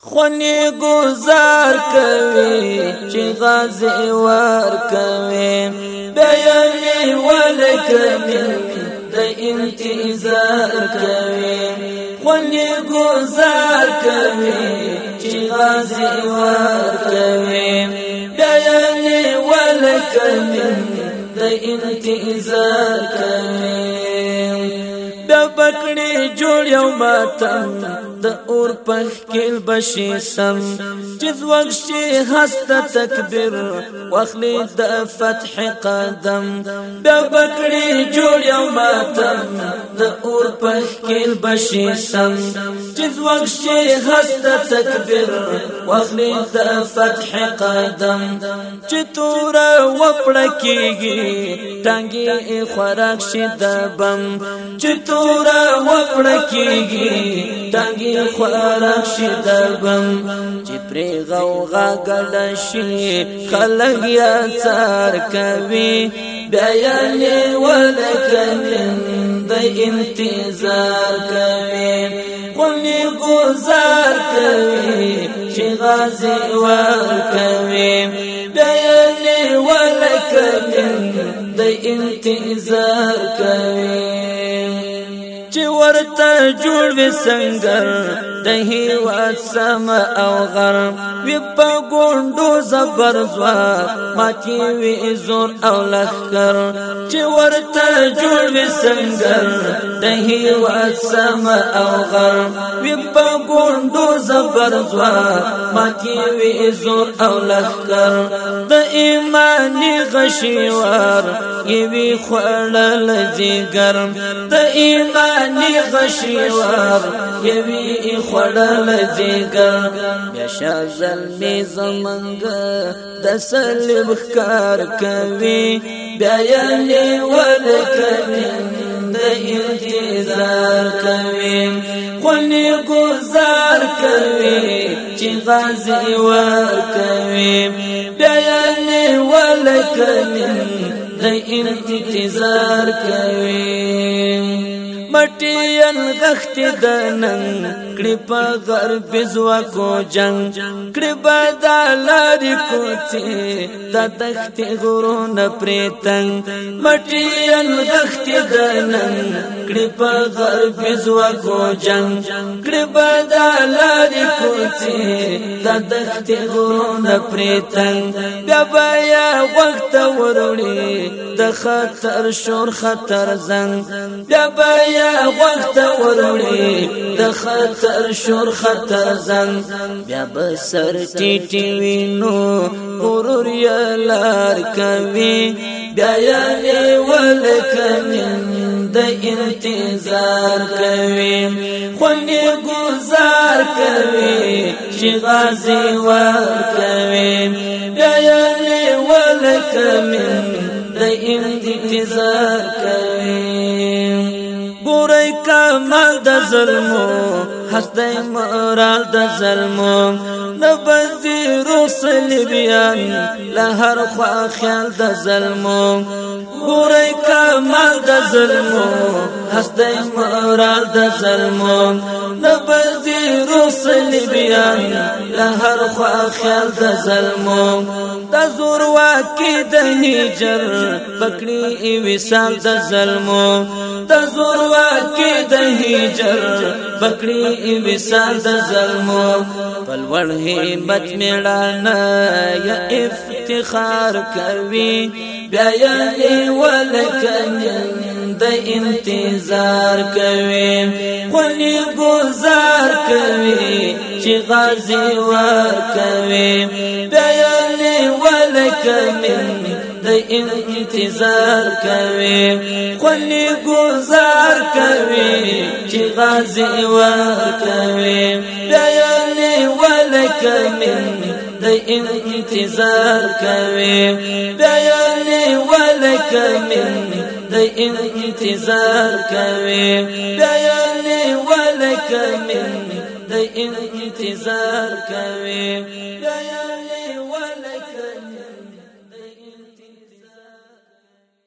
خونی گزار کوي چې غازی وار کوي بیان ولکمن د انتظار کوي خونی گزار کوي چې غازی وار کوي بیان ولکمن د انتظار کوي د پکړې جوړ یو ماتم د اور پخ کېل بشي سم چې ځوږ شي هست تکبیر واخلي د فتح قدم د پکړې جوړ یو ماتم د اور پخ کېل بشي سم چې ځوږ شي هست تکبیر واخلي د فتح قدم چې تور وپړ کېږي ټنګي خوراک شي د بم چې جوړه وکړه کیږي تنګي خورا شي د بم چې پری غوغا ګل شي خلګ یا څار کوي بیان ولکنن د انتظار کوي غني گزار کوي چې غازي ور کوي بیان ولکنن د انتظار کوي چې ورته جوړ وې سنگر د هیواد سم او غر وی په ګوندو زبر زوا ماتي وی زور او لخر چې ورته جوړ وې سنگر د هیواد سم او غر وی په ګوندو زبر زوا ماتي وی زور او لخر د ایمانی غشیوار یوی خړل جګر د ایمان باندې غشي ور یوي خړل جګر بشا زلمي زمنګ د سلب کار کوي بیا یې ول کوي د انتظار کوي خوني گزار کوي چې غازي ور کوي بیا یې ول کوي د انتظار کوي مټین غخت د نن کړي په غر بزوا کو جنگ کړي بدلار کوتي د تخت غرو نه پریتنګ مټین غخت د نن کړي په غر بزوا کو جنگ کړي بدلار کوتي د تخت غرو نه پریتنګ بیا بیا وخت ورونی د خطر شور خطر زنګ بیا بیا بیا وخت وروړي د خطر شور خطر زنګ بیا بسر ټیټی وینو ورور یا لار کوي بیا یې ولکمن د انتظار کوي خوندې گزار کوي چې غازي ور کوي بیا یې ولکمن د انتظار کوي مال د ظلمو حق دی مرال د ظلمو د بندي رسل بیان له هر خوا خیال د ظلمو ګورې کمال د ظلمو حق دی مرال د ظلمو د بندي رسل بیان له هر خوا خیال د ظلمو د زور واکې د هجر پکړي وسال د ظلمو د زور واکې د هجر پکړي ای وسال د ظلمو پلوړ همت میړانه یا افتخار کوي بیا یې ولکنن د انتظار کوي خلی گزار کوي چې غازی ور کوي بیا یې ولکنن د انتظار کوي خلی گزار کوي غازي ورتوي ديالي ولك مني دي انتظار كريم ديالي ولك مني دي انتظار كوي ديالي ولك مني دي انتظار كوي ديالي ولك